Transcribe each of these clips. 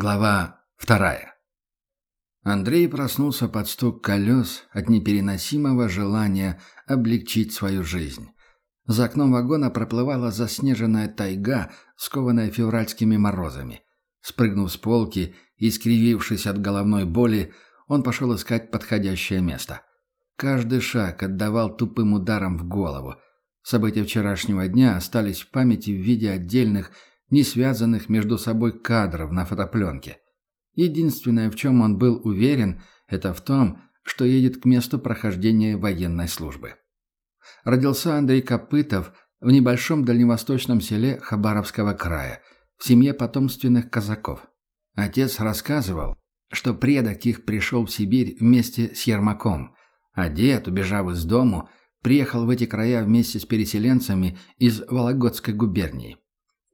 Глава вторая. Андрей проснулся под стук колес от непереносимого желания облегчить свою жизнь. За окном вагона проплывала заснеженная тайга, скованная февральскими морозами. Спрыгнув с полки и скривившись от головной боли, он пошел искать подходящее место. Каждый шаг отдавал тупым ударом в голову. События вчерашнего дня остались в памяти в виде отдельных не связанных между собой кадров на фотопленке. Единственное, в чем он был уверен, это в том, что едет к месту прохождения военной службы. Родился Андрей Копытов в небольшом дальневосточном селе Хабаровского края, в семье потомственных казаков. Отец рассказывал, что предок их пришел в Сибирь вместе с Ермаком, а дед, убежав из дому, приехал в эти края вместе с переселенцами из Вологодской губернии.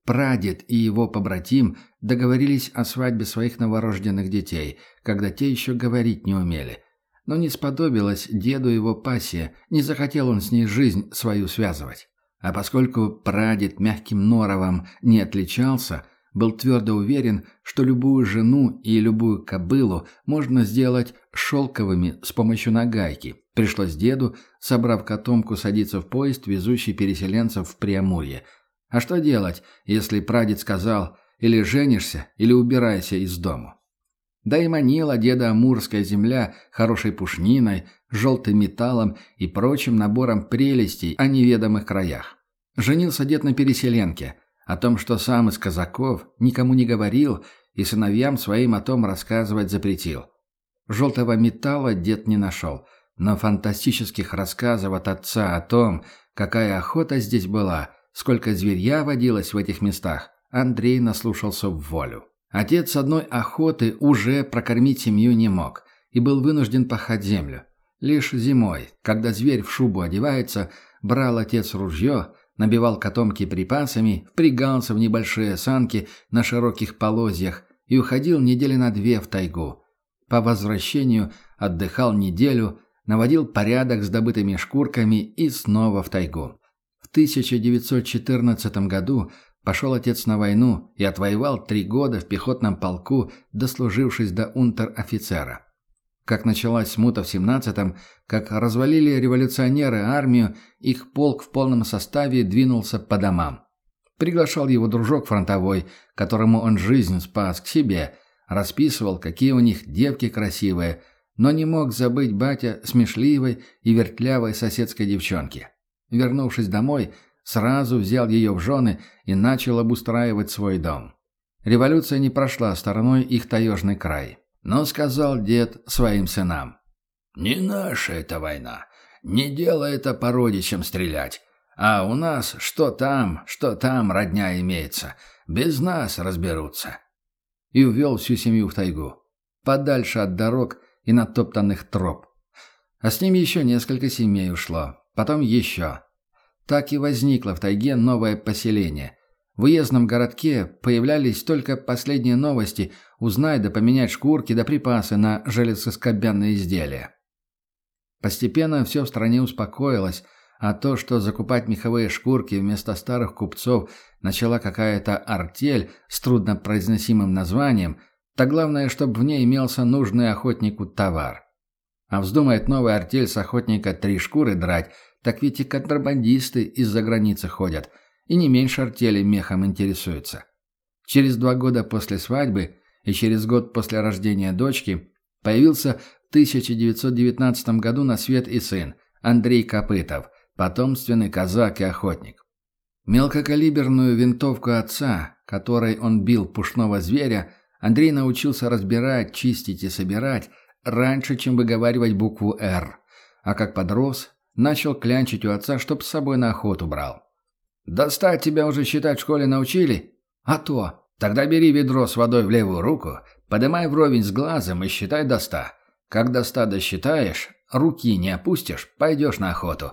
Прадед и его побратим договорились о свадьбе своих новорожденных детей, когда те еще говорить не умели. Но не сподобилось деду его пассия, не захотел он с ней жизнь свою связывать. А поскольку прадед мягким норовом не отличался, был твердо уверен, что любую жену и любую кобылу можно сделать шелковыми с помощью нагайки. Пришлось деду, собрав котомку, садиться в поезд, везущий переселенцев в Преамурье – а что делать, если прадед сказал «или женишься, или убирайся из дому»? Да и манила деда Амурская земля хорошей пушниной, желтым металлом и прочим набором прелестей о неведомых краях. Женился дед на переселенке, о том, что сам из казаков, никому не говорил и сыновьям своим о том рассказывать запретил. Желтого металла дед не нашел, но фантастических рассказов от отца о том, какая охота здесь была – Сколько зверья водилось в этих местах, Андрей наслушался в волю. Отец одной охоты уже прокормить семью не мог и был вынужден пахать землю. Лишь зимой, когда зверь в шубу одевается, брал отец ружье, набивал котомки припасами, впрягался в небольшие санки на широких полозьях и уходил недели на две в тайгу. По возвращению отдыхал неделю, наводил порядок с добытыми шкурками и снова в тайгу. 1914 году пошел отец на войну и отвоевал три года в пехотном полку, дослужившись до унтер-офицера. Как началась смута в 17-м, как развалили революционеры армию, их полк в полном составе двинулся по домам. Приглашал его дружок фронтовой, которому он жизнь спас, к себе, расписывал, какие у них девки красивые, но не мог забыть батя смешливой и вертлявой соседской девчонки. Вернувшись домой, сразу взял ее в жены и начал обустраивать свой дом. Революция не прошла стороной их таежный край. Но сказал дед своим сынам. «Не наша эта война. Не дело это по родичам стрелять. А у нас что там, что там родня имеется. Без нас разберутся». И увел всю семью в тайгу. Подальше от дорог и натоптанных троп. А с ними еще несколько семей ушло. Потом еще. Так и возникло в тайге новое поселение. В уездном городке появлялись только последние новости узнать да поменять шкурки да припасы на железоскобянные изделия. Постепенно все в стране успокоилось, а то, что закупать меховые шкурки вместо старых купцов начала какая-то артель с труднопроизносимым названием, то главное, чтобы в ней имелся нужный охотнику товар. А вздумает новая артель с охотника три шкуры драть, так ведь и контрабандисты из-за границы ходят, и не меньше артели мехом интересуются. Через два года после свадьбы и через год после рождения дочки появился в 1919 году на свет и сын, Андрей Копытов, потомственный казак и охотник. Мелкокалиберную винтовку отца, которой он бил пушного зверя, Андрей научился разбирать, чистить и собирать раньше, чем выговаривать букву «Р». А как подрос, Начал клянчить у отца, чтоб с собой на охоту брал. «Достать тебя уже считать в школе научили?» «А то. Тогда бери ведро с водой в левую руку, подымай вровень с глазом и считай до ста. Как до ста досчитаешь, руки не опустишь, пойдешь на охоту».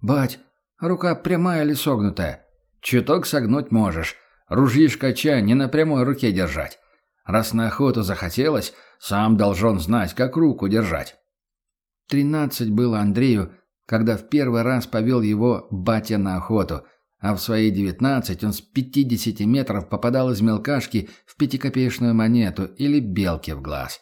«Бать, рука прямая или согнутая?» «Чуток согнуть можешь. Ружьишко чай не на прямой руке держать. Раз на охоту захотелось, сам должен знать, как руку держать». Тринадцать было Андрею, когда в первый раз повел его батя на охоту, а в свои 19 он с 50 метров попадал из мелкашки в пятикопеечную монету или белки в глаз.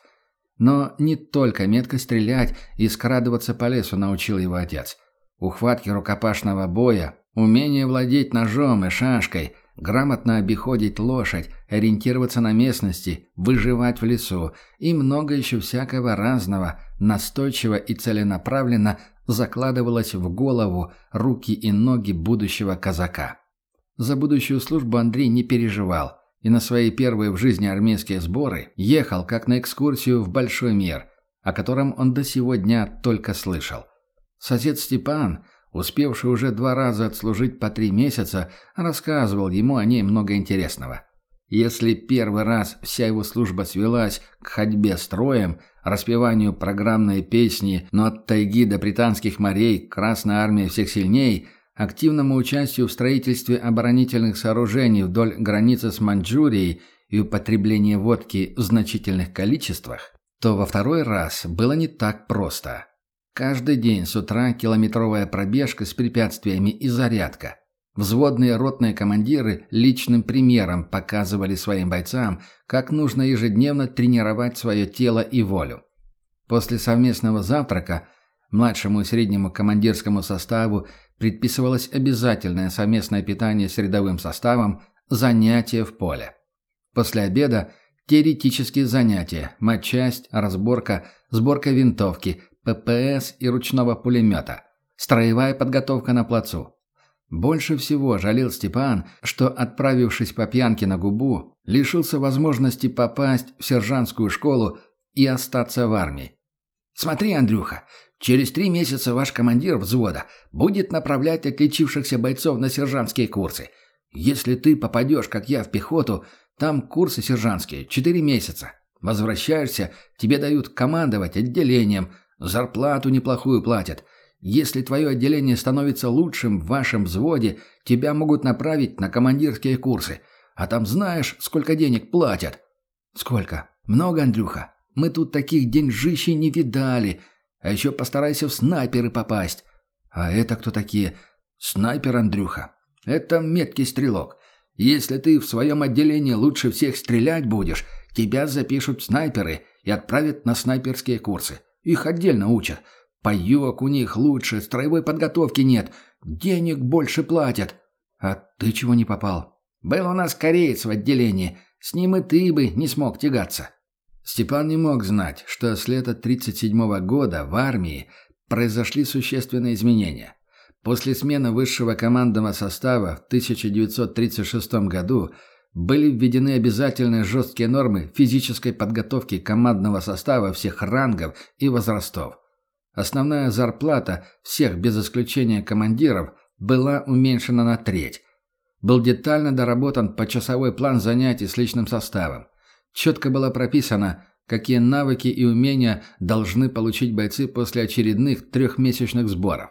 Но не только метко стрелять и скрадываться по лесу научил его отец. Ухватки рукопашного боя, умение владеть ножом и шашкой, грамотно обиходить лошадь, ориентироваться на местности, выживать в лесу и много еще всякого разного, настойчиво и целенаправленно закладывалось в голову, руки и ноги будущего казака. За будущую службу Андрей не переживал и на свои первые в жизни армейские сборы ехал как на экскурсию в большой мир, о котором он до сего дня только слышал. Сосед Степан, успевший уже два раза отслужить по три месяца, рассказывал ему о ней много интересного. Если первый раз вся его служба свелась к ходьбе строем, распеванию программной песни «Но от тайги до британских морей Красная Армия всех сильней», активному участию в строительстве оборонительных сооружений вдоль границы с Маньчжурией и употреблению водки в значительных количествах, то во второй раз было не так просто. Каждый день с утра километровая пробежка с препятствиями и зарядка. Взводные ротные командиры личным примером показывали своим бойцам, как нужно ежедневно тренировать свое тело и волю. После совместного завтрака младшему и среднему командирскому составу предписывалось обязательное совместное питание с рядовым составом, занятия в поле. После обеда теоретические занятия, матчасть, разборка, сборка винтовки, ППС и ручного пулемета, строевая подготовка на плацу. Больше всего жалел Степан, что, отправившись по пьянке на губу, лишился возможности попасть в сержантскую школу и остаться в армии. «Смотри, Андрюха, через три месяца ваш командир взвода будет направлять отличившихся бойцов на сержантские курсы. Если ты попадешь, как я, в пехоту, там курсы сержантские, четыре месяца. Возвращаешься, тебе дают командовать отделением, зарплату неплохую платят. Если твое отделение становится лучшим в вашем взводе, тебя могут направить на командирские курсы. А там знаешь, сколько денег платят?» «Сколько? Много, Андрюха? Мы тут таких деньжищей не видали. А еще постарайся в снайперы попасть. А это кто такие? Снайпер, Андрюха. Это меткий стрелок. Если ты в своем отделении лучше всех стрелять будешь, тебя запишут в снайперы и отправят на снайперские курсы. Их отдельно учат. Паёк у них лучше, строевой подготовки нет, денег больше платят. А ты чего не попал? Был у нас кореец в отделении, с ним и ты бы не смог тягаться. Степан не мог знать, что с лета 37 года в армии произошли существенные изменения. После смены высшего командного состава в 1936 году были введены обязательные жесткие нормы физической подготовки командного состава всех рангов и возрастов. Основная зарплата всех без исключения командиров была уменьшена на треть. Был детально доработан почасовой план занятий с личным составом. Четко было прописано, какие навыки и умения должны получить бойцы после очередных трехмесячных сборов.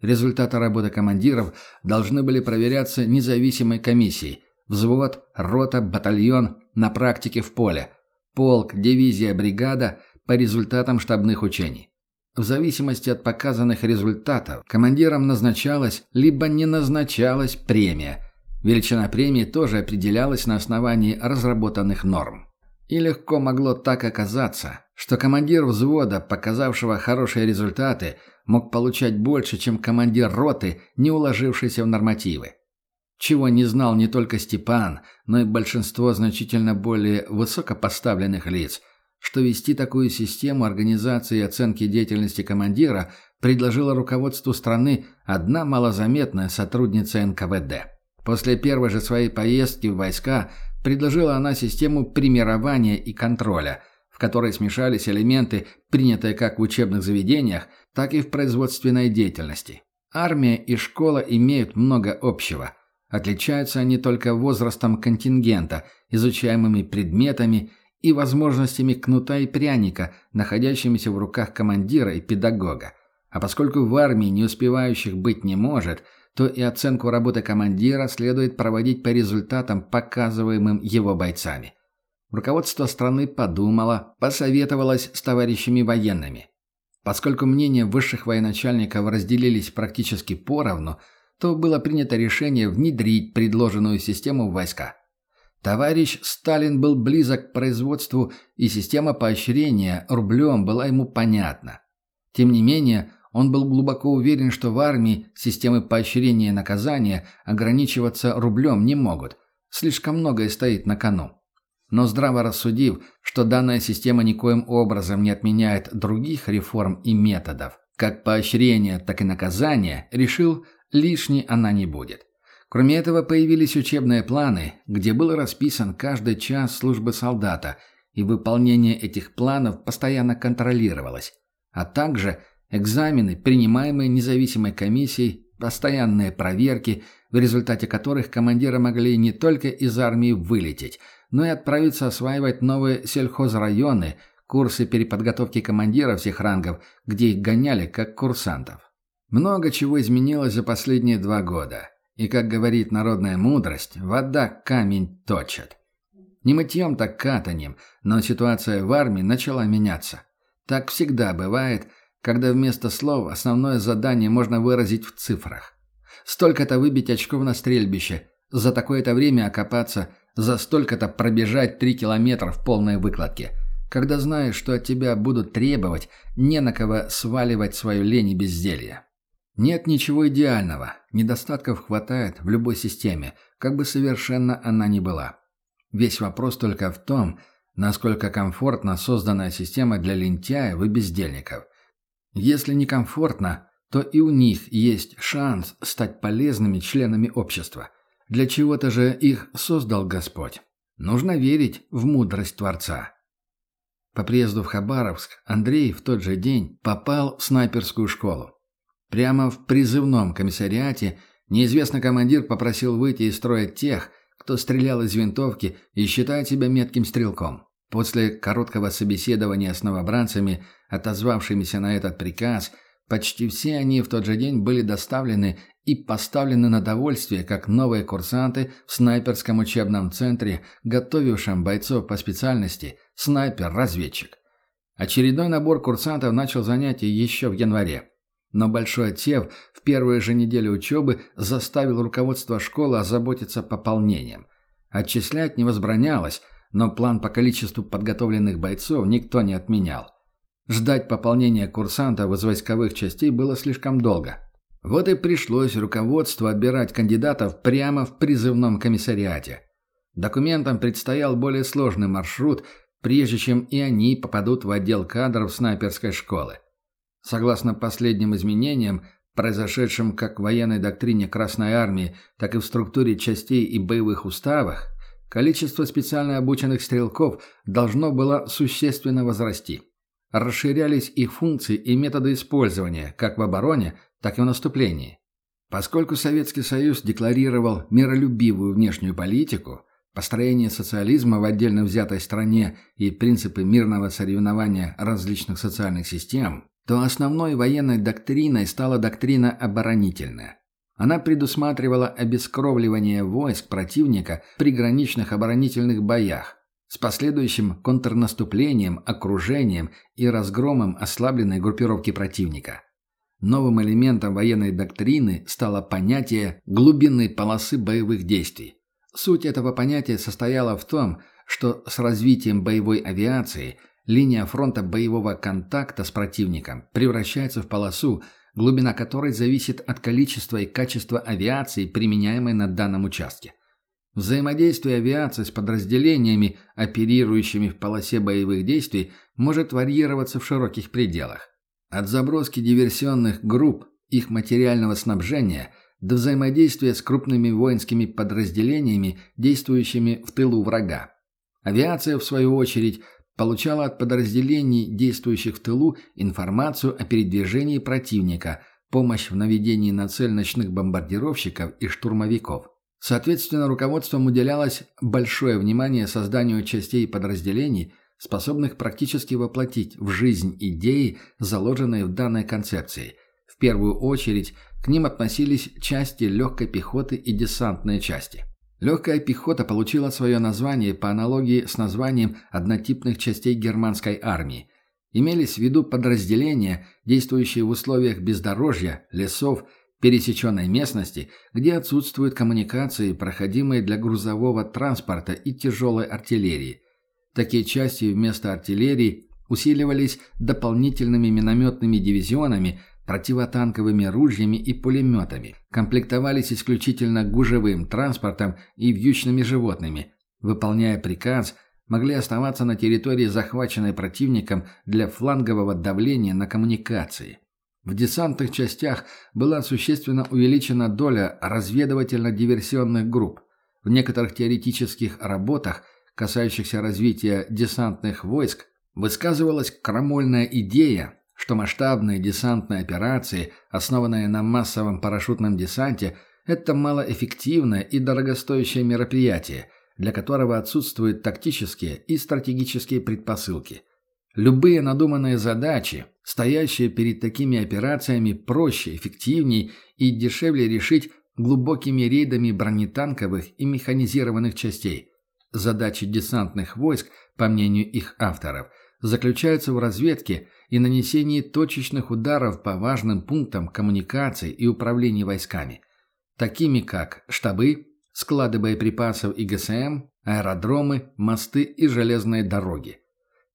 Результаты работы командиров должны были проверяться независимой комиссией. Взвод, рота, батальон на практике в поле. Полк, дивизия, бригада по результатам штабных учений. В зависимости от показанных результатов командирам назначалась либо не назначалась премия. Величина премии тоже определялась на основании разработанных норм. И легко могло так оказаться, что командир взвода, показавшего хорошие результаты, мог получать больше, чем командир роты, не уложившийся в нормативы. Чего не знал не только Степан, но и большинство значительно более высокопоставленных лиц – что вести такую систему организации и оценки деятельности командира предложила руководству страны одна малозаметная сотрудница НКВД. После первой же своей поездки в войска предложила она систему примирования и контроля, в которой смешались элементы, принятые как в учебных заведениях, так и в производственной деятельности. Армия и школа имеют много общего. Отличаются они только возрастом контингента, изучаемыми предметами и возможностями кнута и пряника, находящимися в руках командира и педагога. А поскольку в армии не успевающих быть не может, то и оценку работы командира следует проводить по результатам, показываемым его бойцами. Руководство страны подумало, посоветовалось с товарищами военными. Поскольку мнения высших военачальников разделились практически поровну, то было принято решение внедрить предложенную систему в войска. Товарищ Сталин был близок к производству, и система поощрения рублем была ему понятна. Тем не менее, он был глубоко уверен, что в армии системы поощрения и наказания ограничиваться рублем не могут. Слишком многое стоит на кону. Но здраво рассудив, что данная система никоим образом не отменяет других реформ и методов, как поощрения, так и наказания, решил, лишней она не будет. Кроме этого, появились учебные планы, где был расписан каждый час службы солдата, и выполнение этих планов постоянно контролировалось, а также экзамены, принимаемые независимой комиссией, постоянные проверки, в результате которых командиры могли не только из армии вылететь, но и отправиться осваивать новые сельхозрайоны, курсы переподготовки командиров всех рангов, где их гоняли как курсантов. Много чего изменилось за последние два года. И, как говорит народная мудрость, вода камень точит. Не мытьем, так катанием, но ситуация в армии начала меняться. Так всегда бывает, когда вместо слов основное задание можно выразить в цифрах. Столько-то выбить очков на стрельбище, за такое-то время окопаться, за столько-то пробежать три километра в полной выкладке. Когда знаешь, что от тебя будут требовать, не на кого сваливать свою лень и безделье. Нет ничего идеального, недостатков хватает в любой системе, как бы совершенно она ни была. Весь вопрос только в том, насколько комфортна созданная система для лентяев и бездельников. Если не комфортно, то и у них есть шанс стать полезными членами общества. Для чего-то же их создал Господь. Нужно верить в мудрость Творца. По приезду в Хабаровск Андрей в тот же день попал в снайперскую школу. Прямо в призывном комиссариате неизвестный командир попросил выйти из строя тех, кто стрелял из винтовки и считает себя метким стрелком. После короткого собеседования с новобранцами, отозвавшимися на этот приказ, почти все они в тот же день были доставлены и поставлены на довольствие как новые курсанты в снайперском учебном центре, готовившем бойцов по специальности снайпер-разведчик. Очередной набор курсантов начал занятия еще в январе. Но Большой Отсев в первые же недели учебы заставил руководство школы озаботиться пополнением. Отчислять не возбранялось, но план по количеству подготовленных бойцов никто не отменял. Ждать пополнения курсантов из войсковых частей было слишком долго. Вот и пришлось руководству отбирать кандидатов прямо в призывном комиссариате. Документам предстоял более сложный маршрут, прежде чем и они попадут в отдел кадров снайперской школы. Согласно последним изменениям, произошедшим как в военной доктрине Красной Армии, так и в структуре частей и боевых уставах, количество специально обученных стрелков должно было существенно возрасти. Расширялись их функции и методы использования как в обороне, так и в наступлении. Поскольку Советский Союз декларировал миролюбивую внешнюю политику, построение социализма в отдельно взятой стране и принципы мирного соревнования различных социальных систем, то основной военной доктриной стала доктрина оборонительная. Она предусматривала обескровливание войск противника при граничных оборонительных боях с последующим контрнаступлением, окружением и разгромом ослабленной группировки противника. Новым элементом военной доктрины стало понятие глубинной полосы боевых действий. Суть этого понятия состояла в том, что с развитием боевой авиации – Линия фронта боевого контакта с противником превращается в полосу, глубина которой зависит от количества и качества авиации, применяемой на данном участке. Взаимодействие авиации с подразделениями, оперирующими в полосе боевых действий, может варьироваться в широких пределах. От заброски диверсионных групп, их материального снабжения до взаимодействия с крупными воинскими подразделениями, действующими в тылу врага. Авиация, в свою очередь, получала от подразделений, действующих в тылу, информацию о передвижении противника, помощь в наведении на цель ночных бомбардировщиков и штурмовиков. Соответственно, руководством уделялось большое внимание созданию частей подразделений, способных практически воплотить в жизнь идеи, заложенные в данной концепции. В первую очередь к ним относились части легкой пехоты и десантные части. Легкая пехота получила свое название по аналогии с названием однотипных частей германской армии. Имелись в виду подразделения, действующие в условиях бездорожья, лесов пересеченной местности, где отсутствуют коммуникации, проходимые для грузового транспорта и тяжелой артиллерии. Такие части вместо артиллерии усиливались дополнительными минометными дивизионами, противотанковыми ружьями и пулеметами, комплектовались исключительно гужевым транспортом и вьючными животными, выполняя приказ, могли оставаться на территории, захваченной противником для флангового давления на коммуникации. В десантных частях была существенно увеличена доля разведывательно-диверсионных групп. В некоторых теоретических работах, касающихся развития десантных войск, высказывалась крамольная идея, что масштабные десантные операции, основанные на массовом парашютном десанте, это малоэффективное и дорогостоящее мероприятие, для которого отсутствуют тактические и стратегические предпосылки. Любые надуманные задачи, стоящие перед такими операциями, проще, эффективнее и дешевле решить глубокими рейдами бронетанковых и механизированных частей. Задачи десантных войск, по мнению их авторов, заключаются в разведке и нанесении точечных ударов по важным пунктам коммуникаций и управления войсками, такими как штабы, склады боеприпасов и ГСМ, аэродромы, мосты и железные дороги.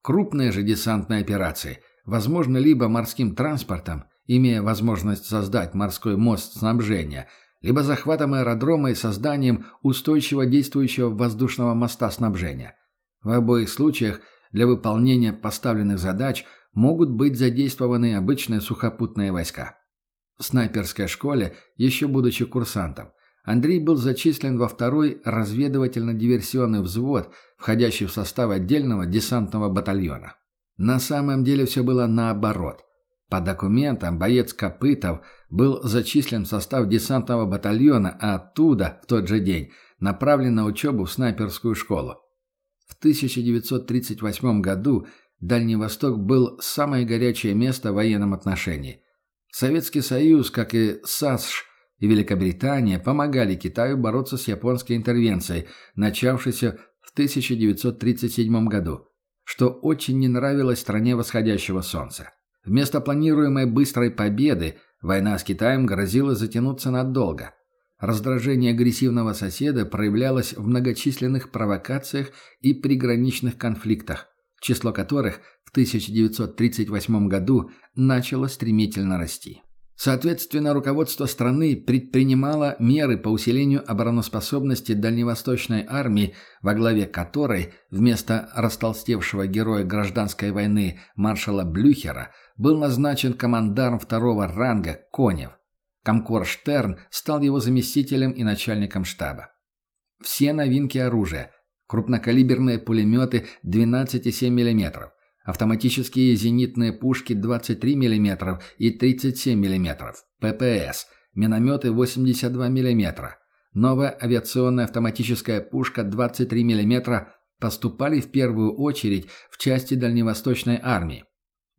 Крупные же десантные операции возможны либо морским транспортом, имея возможность создать морской мост снабжения, либо захватом аэродрома и созданием устойчиво действующего воздушного моста снабжения. В обоих случаях для выполнения поставленных задач могут быть задействованы обычные сухопутные войска. В снайперской школе, еще будучи курсантом, Андрей был зачислен во второй разведывательно-диверсионный взвод, входящий в состав отдельного десантного батальона. На самом деле все было наоборот. По документам боец Копытов был зачислен в состав десантного батальона, а оттуда, в тот же день, направлен на учебу в снайперскую школу. В 1938 году Дальний Восток был самое горячее место в военном отношении. Советский Союз, как и САСШ и Великобритания, помогали Китаю бороться с японской интервенцией, начавшейся в 1937 году, что очень не нравилось стране восходящего солнца. Вместо планируемой быстрой победы война с Китаем грозила затянуться надолго – Раздражение агрессивного соседа проявлялось в многочисленных провокациях и приграничных конфликтах, число которых в 1938 году начало стремительно расти. Соответственно, руководство страны предпринимало меры по усилению обороноспособности Дальневосточной армии, во главе которой вместо растолстевшего героя гражданской войны маршала Блюхера был назначен командарм второго ранга Конев. Комкор Штерн стал его заместителем и начальником штаба. Все новинки оружия. Крупнокалиберные пулеметы 12,7 мм, автоматические зенитные пушки 23 мм и 37 мм, ППС, минометы 82 мм, новая авиационная автоматическая пушка 23 мм поступали в первую очередь в части Дальневосточной армии.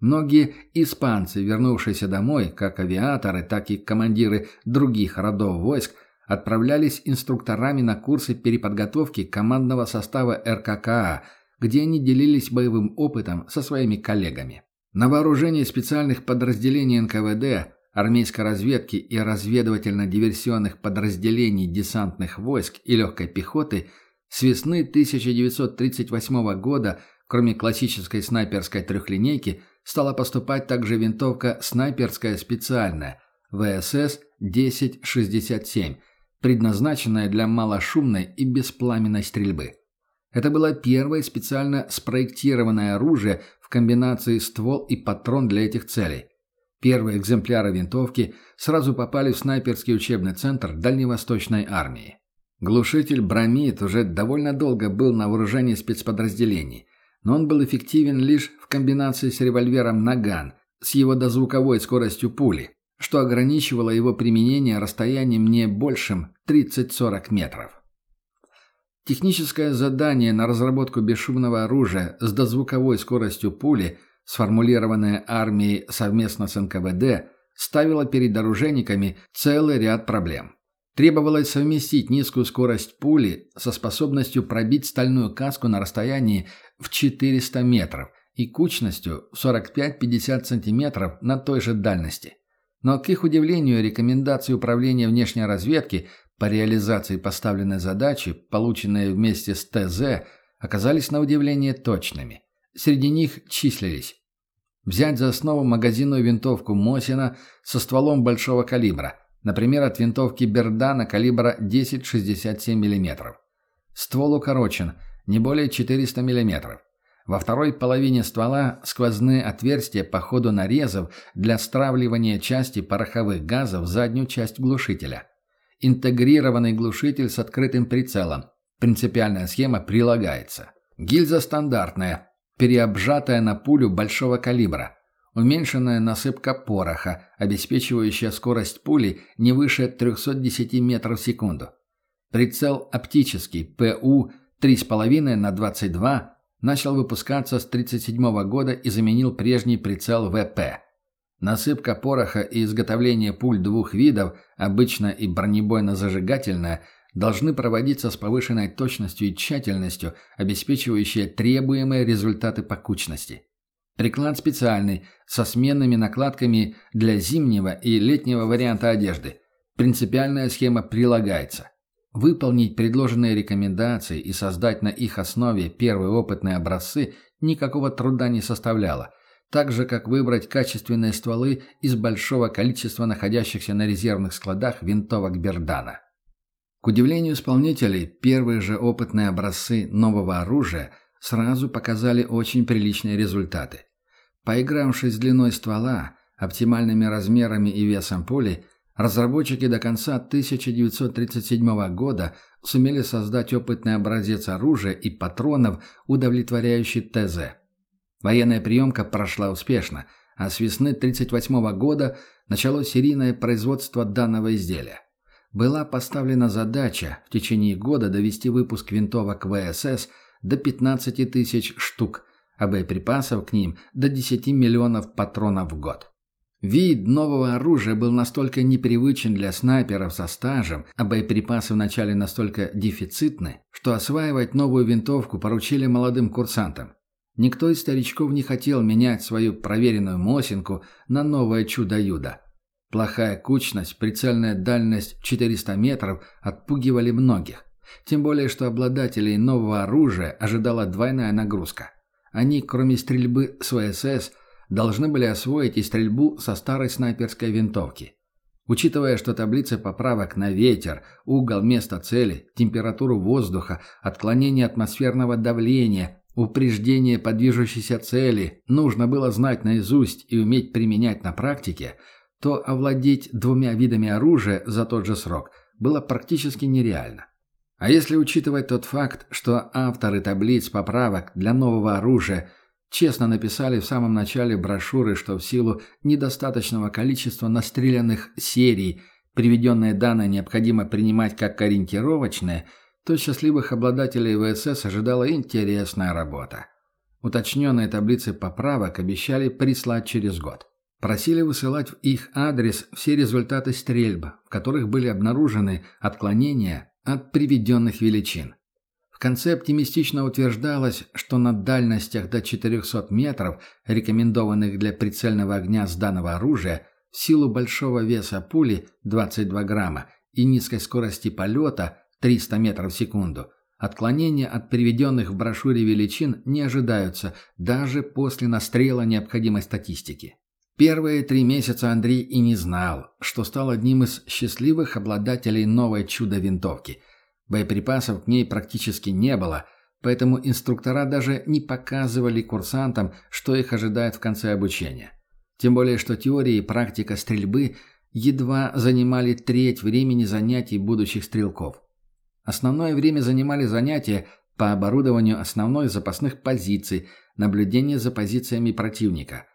Многие испанцы, вернувшиеся домой, как авиаторы, так и командиры других родов войск, отправлялись инструкторами на курсы переподготовки командного состава РККА, где они делились боевым опытом со своими коллегами. На вооружении специальных подразделений НКВД, армейской разведки и разведывательно-диверсионных подразделений десантных войск и легкой пехоты с весны 1938 года, кроме классической снайперской трехлинейки, стала поступать также винтовка снайперская специальная ВСС-1067, предназначенная для малошумной и беспламенной стрельбы. Это было первое специально спроектированное оружие в комбинации ствол и патрон для этих целей. Первые экземпляры винтовки сразу попали в снайперский учебный центр Дальневосточной армии. Глушитель «Бромид» уже довольно долго был на вооружении спецподразделений, но он был эффективен лишь в комбинации с револьвером «Наган» с его дозвуковой скоростью пули, что ограничивало его применение расстоянием не большим 30-40 метров. Техническое задание на разработку бесшумного оружия с дозвуковой скоростью пули, сформулированное армией совместно с НКВД, ставило перед оружейниками целый ряд проблем. Требовалось совместить низкую скорость пули со способностью пробить стальную каску на расстоянии в 400 метров и кучностью в 45-50 сантиметров на той же дальности. Но, к их удивлению, рекомендации Управления внешней разведки по реализации поставленной задачи, полученные вместе с ТЗ, оказались на удивление точными. Среди них числились Взять за основу магазинную винтовку Мосина со стволом большого калибра, например, от винтовки Бердана калибра 10,67 мм. Ствол укорочен, не более 400 мм. Во второй половине ствола сквозные отверстия по ходу нарезов для стравливания части пороховых газов в заднюю часть глушителя. Интегрированный глушитель с открытым прицелом. Принципиальная схема прилагается. Гильза стандартная, переобжатая на пулю большого калибра. Уменьшенная насыпка пороха, обеспечивающая скорость пули не выше 310 метров в секунду. Прицел оптический ПУ 3,5 на 22 начал выпускаться с 1937 года и заменил прежний прицел ВП. Насыпка пороха и изготовление пуль двух видов, обычно и бронебойно-зажигательная, должны проводиться с повышенной точностью и тщательностью, обеспечивающие требуемые результаты по кучности. Приклад специальный, со сменными накладками для зимнего и летнего варианта одежды. Принципиальная схема прилагается. Выполнить предложенные рекомендации и создать на их основе первые опытные образцы никакого труда не составляло, так же как выбрать качественные стволы из большого количества находящихся на резервных складах винтовок Бердана. К удивлению исполнителей, первые же опытные образцы нового оружия сразу показали очень приличные результаты. Поигравшись с длиной ствола, оптимальными размерами и весом пули, Разработчики до конца 1937 года сумели создать опытный образец оружия и патронов, удовлетворяющий ТЗ. Военная приемка прошла успешно, а с весны 1938 года началось серийное производство данного изделия. Была поставлена задача в течение года довести выпуск винтовок ВСС до 15 тысяч штук, а боеприпасов к ним до 10 миллионов патронов в год. Вид нового оружия был настолько непривычен для снайперов со стажем, а боеприпасы вначале настолько дефицитны, что осваивать новую винтовку поручили молодым курсантам. Никто из старичков не хотел менять свою проверенную Мосинку на новое чудо-юдо. Плохая кучность, прицельная дальность 400 метров отпугивали многих. Тем более, что обладателей нового оружия ожидала двойная нагрузка. Они, кроме стрельбы с ВСС, должны были освоить и стрельбу со старой снайперской винтовки. Учитывая, что таблицы поправок на ветер, угол места цели, температуру воздуха, отклонение атмосферного давления, упреждение по движущейся цели нужно было знать наизусть и уметь применять на практике, то овладеть двумя видами оружия за тот же срок было практически нереально. А если учитывать тот факт, что авторы таблиц поправок для нового оружия – честно написали в самом начале брошюры, что в силу недостаточного количества настрелянных серий приведенные данные необходимо принимать как ориентировочные, то счастливых обладателей ВСС ожидала интересная работа. Уточненные таблицы поправок обещали прислать через год. Просили высылать в их адрес все результаты стрельбы, в которых были обнаружены отклонения от приведенных величин конце оптимистично утверждалось, что на дальностях до 400 метров, рекомендованных для прицельного огня с данного оружия, в силу большого веса пули 22 грамма и низкой скорости полета 300 метров в секунду, отклонения от приведенных в брошюре величин не ожидаются даже после настрела необходимой статистики. Первые три месяца Андрей и не знал, что стал одним из счастливых обладателей новой чудо-винтовки – Боеприпасов к ней практически не было, поэтому инструктора даже не показывали курсантам, что их ожидает в конце обучения. Тем более, что теория и практика стрельбы едва занимали треть времени занятий будущих стрелков. Основное время занимали занятия по оборудованию основной запасных позиций, наблюдение за позициями противника.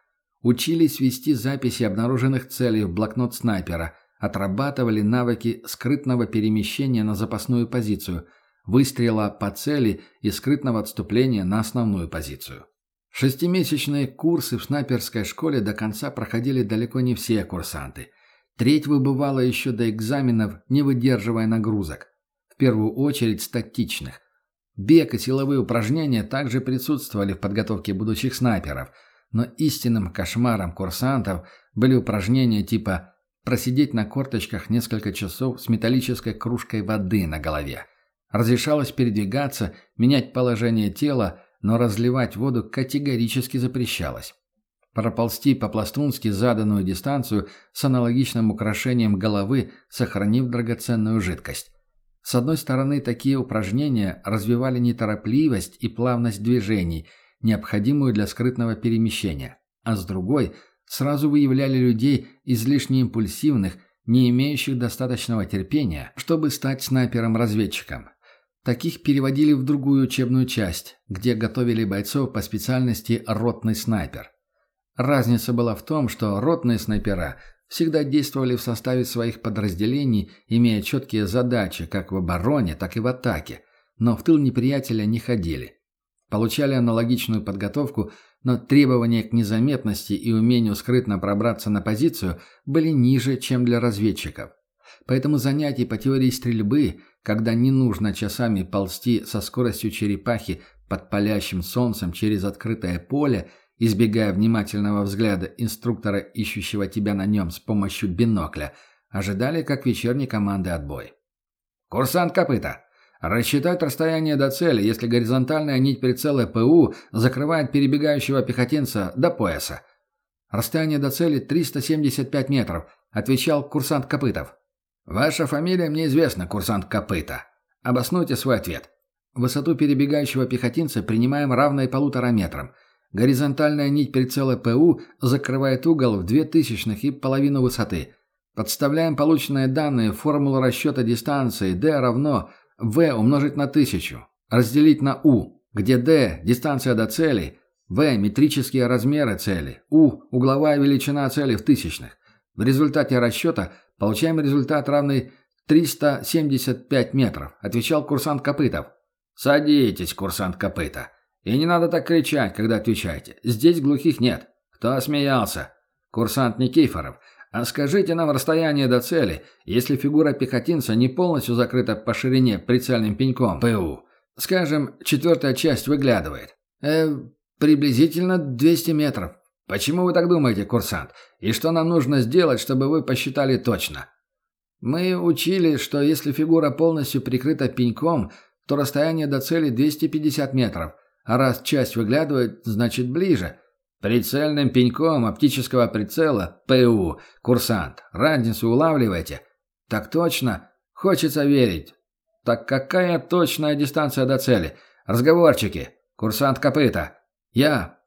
Учились вести записи обнаруженных целей в блокнот снайпера – отрабатывали навыки скрытного перемещения на запасную позицию, выстрела по цели и скрытного отступления на основную позицию. Шестимесячные курсы в снайперской школе до конца проходили далеко не все курсанты. Треть выбывала еще до экзаменов, не выдерживая нагрузок. В первую очередь статичных. Бег и силовые упражнения также присутствовали в подготовке будущих снайперов, но истинным кошмаром курсантов были упражнения типа просидеть на корточках несколько часов с металлической кружкой воды на голове. Разрешалось передвигаться, менять положение тела, но разливать воду категорически запрещалось. Проползти по-пластунски заданную дистанцию с аналогичным украшением головы, сохранив драгоценную жидкость. С одной стороны, такие упражнения развивали неторопливость и плавность движений, необходимую для скрытного перемещения, а с другой – сразу выявляли людей излишне импульсивных, не имеющих достаточного терпения, чтобы стать снайпером-разведчиком. Таких переводили в другую учебную часть, где готовили бойцов по специальности «ротный снайпер». Разница была в том, что ротные снайпера всегда действовали в составе своих подразделений, имея четкие задачи как в обороне, так и в атаке, но в тыл неприятеля не ходили. Получали аналогичную подготовку но требования к незаметности и умению скрытно пробраться на позицию были ниже, чем для разведчиков. Поэтому занятий по теории стрельбы, когда не нужно часами ползти со скоростью черепахи под палящим солнцем через открытое поле, избегая внимательного взгляда инструктора, ищущего тебя на нем с помощью бинокля, ожидали как вечерней команды отбой. «Курсант копыта!» Рассчитать расстояние до цели, если горизонтальная нить прицела ПУ закрывает перебегающего пехотинца до пояса. Расстояние до цели 375 метров, отвечал курсант Копытов. Ваша фамилия мне известна, курсант Копыта. Обоснуйте свой ответ. Высоту перебегающего пехотинца принимаем равной полутора метрам. Горизонтальная нить прицела ПУ закрывает угол в две тысячных и половину высоты. Подставляем полученные данные в формулу расчета дистанции d равно v умножить на тысячу, разделить на u, где d – дистанция до цели, v – метрические размеры цели, u – угловая величина цели в тысячных. В результате расчета получаем результат равный 375 метров, отвечал курсант Копытов. «Садитесь, курсант Копыта. И не надо так кричать, когда отвечаете. Здесь глухих нет. Кто смеялся? Курсант Никифоров. А скажите нам расстояние до цели, если фигура пехотинца не полностью закрыта по ширине прицельным пеньком ПУ. Скажем, четвертая часть выглядывает. Э, приблизительно 200 метров. Почему вы так думаете, курсант? И что нам нужно сделать, чтобы вы посчитали точно? Мы учили, что если фигура полностью прикрыта пеньком, то расстояние до цели 250 метров, а раз часть выглядывает, значит ближе – Прицельным пеньком оптического прицела ПУ. Курсант. Разницу улавливаете? Так точно. Хочется верить. Так какая точная дистанция до цели? Разговорчики. Курсант Копыта. Я.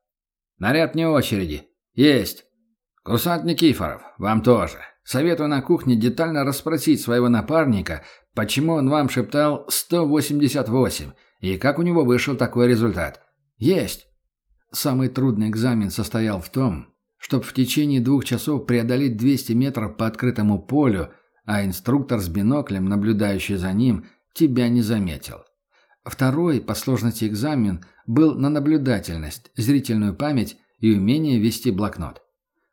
Наряд не очереди. Есть. Курсант Никифоров. Вам тоже. Советую на кухне детально расспросить своего напарника, почему он вам шептал 188 и как у него вышел такой результат. Есть. Самый трудный экзамен состоял в том, чтобы в течение двух часов преодолеть 200 метров по открытому полю, а инструктор с биноклем, наблюдающий за ним, тебя не заметил. Второй по сложности экзамен был на наблюдательность, зрительную память и умение вести блокнот.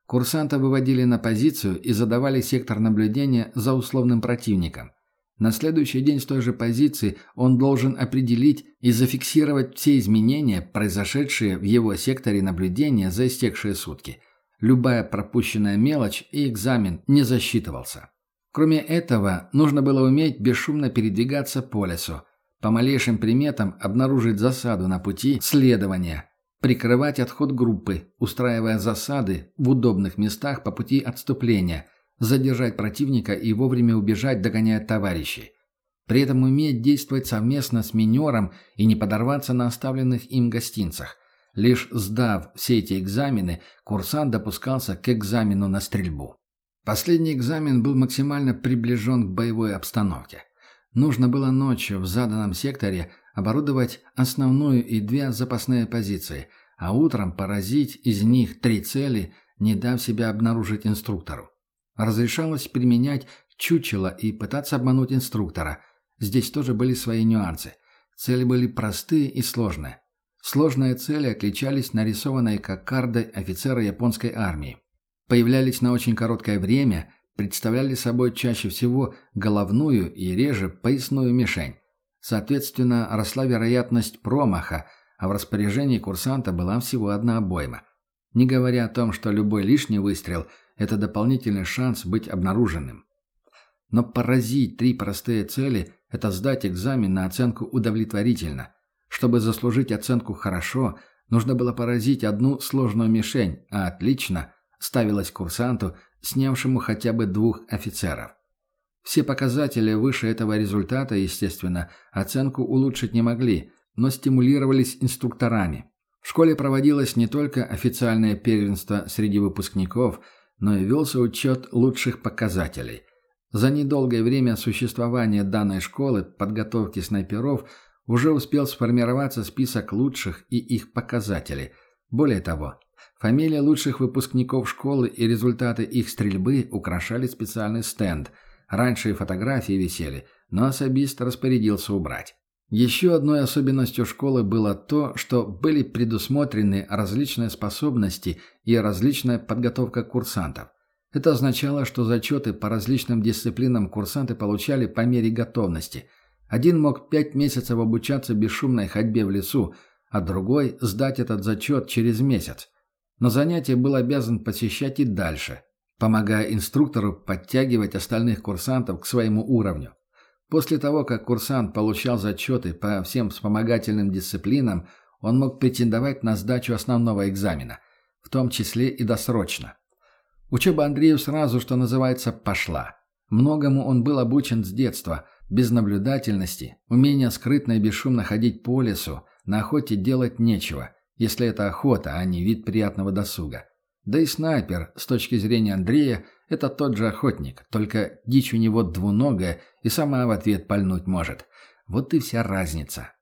Курсанта выводили на позицию и задавали сектор наблюдения за условным противником. На следующий день с той же позиции он должен определить и зафиксировать все изменения, произошедшие в его секторе наблюдения за истекшие сутки. Любая пропущенная мелочь и экзамен не засчитывался. Кроме этого, нужно было уметь бесшумно передвигаться по лесу, по малейшим приметам обнаружить засаду на пути следования, прикрывать отход группы, устраивая засады в удобных местах по пути отступления – задержать противника и вовремя убежать, догоняя товарищей. При этом уметь действовать совместно с минером и не подорваться на оставленных им гостинцах. Лишь сдав все эти экзамены, курсант допускался к экзамену на стрельбу. Последний экзамен был максимально приближен к боевой обстановке. Нужно было ночью в заданном секторе оборудовать основную и две запасные позиции, а утром поразить из них три цели, не дав себя обнаружить инструктору. Разрешалось применять чучело и пытаться обмануть инструктора. Здесь тоже были свои нюансы. Цели были простые и сложные. Сложные цели отличались нарисованной кокардой офицера японской армии. Появлялись на очень короткое время, представляли собой чаще всего головную и реже поясную мишень. Соответственно, росла вероятность промаха, а в распоряжении курсанта была всего одна обойма. Не говоря о том, что любой лишний выстрел – это дополнительный шанс быть обнаруженным. Но поразить три простые цели – это сдать экзамен на оценку удовлетворительно. Чтобы заслужить оценку «хорошо», нужно было поразить одну сложную мишень, а «отлично» ставилась курсанту, снявшему хотя бы двух офицеров. Все показатели выше этого результата, естественно, оценку улучшить не могли, но стимулировались инструкторами. В школе проводилось не только официальное первенство среди выпускников, но и велся учет лучших показателей. За недолгое время существования данной школы подготовки снайперов уже успел сформироваться список лучших и их показателей. Более того, фамилии лучших выпускников школы и результаты их стрельбы украшали специальный стенд. Раньше и фотографии висели, но особист распорядился убрать. Еще одной особенностью школы было то, что были предусмотрены различные способности и различная подготовка курсантов. Это означало, что зачеты по различным дисциплинам курсанты получали по мере готовности. Один мог пять месяцев обучаться бесшумной ходьбе в лесу, а другой – сдать этот зачет через месяц. Но занятия был обязан посещать и дальше, помогая инструктору подтягивать остальных курсантов к своему уровню. После того, как курсант получал зачеты по всем вспомогательным дисциплинам, он мог претендовать на сдачу основного экзамена, в том числе и досрочно. Учеба Андрею сразу, что называется, пошла. Многому он был обучен с детства, без наблюдательности, умения скрытно и бесшумно ходить по лесу, на охоте делать нечего, если это охота, а не вид приятного досуга. Да и снайпер, с точки зрения Андрея, это тот же охотник, только дичь у него двуногая и сама в ответ пальнуть может. Вот и вся разница.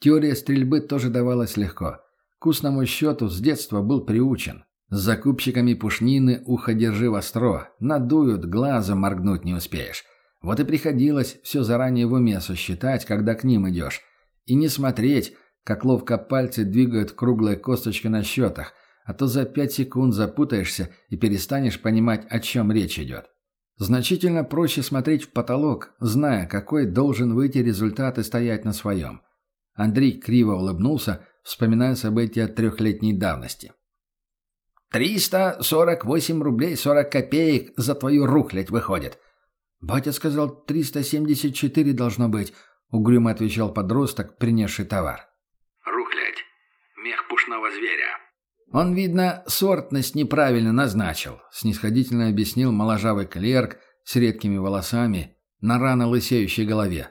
Теория стрельбы тоже давалась легко. К вкусному счету с детства был приучен. С закупщиками пушнины ухо держи востро, надуют, глазом моргнуть не успеешь. Вот и приходилось все заранее в уме сосчитать, когда к ним идешь. И не смотреть, как ловко пальцы двигают круглые косточки на счетах, а то за пять секунд запутаешься и перестанешь понимать, о чем речь идет. Значительно проще смотреть в потолок, зная, какой должен выйти результат и стоять на своем. Андрей криво улыбнулся, вспоминая события трехлетней давности. «Триста сорок восемь рублей сорок копеек за твою рухлядь выходит». «Батя сказал, триста семьдесят четыре должно быть», — угрюмо отвечал подросток, принесший товар. «Рухлядь. Мех пушного зверя. «Он, видно, сортность неправильно назначил», — снисходительно объяснил моложавый клерк с редкими волосами на рано лысеющей голове.